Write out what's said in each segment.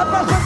Let's go.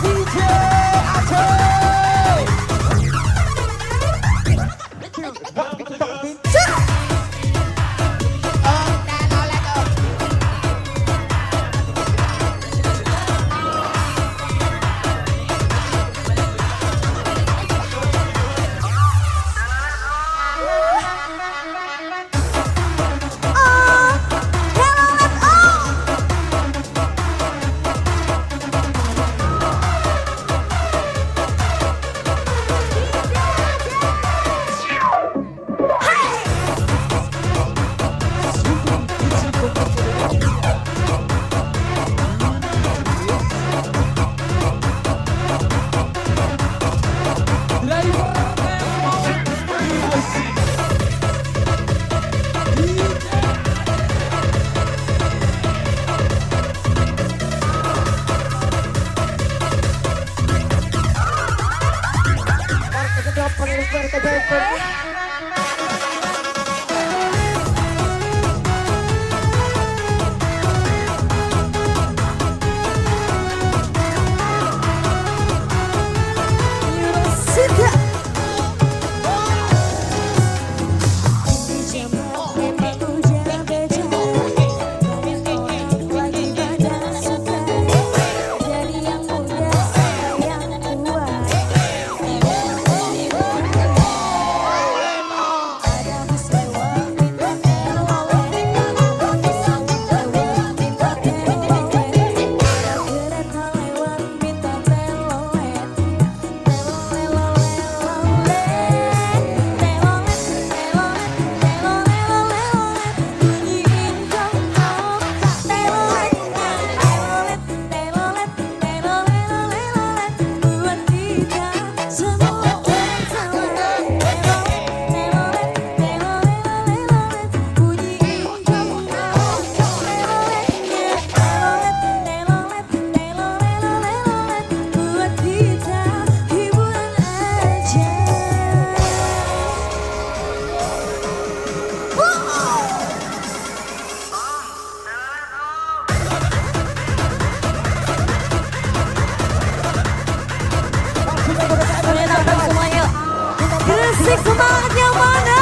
Gresik semangat yang mana?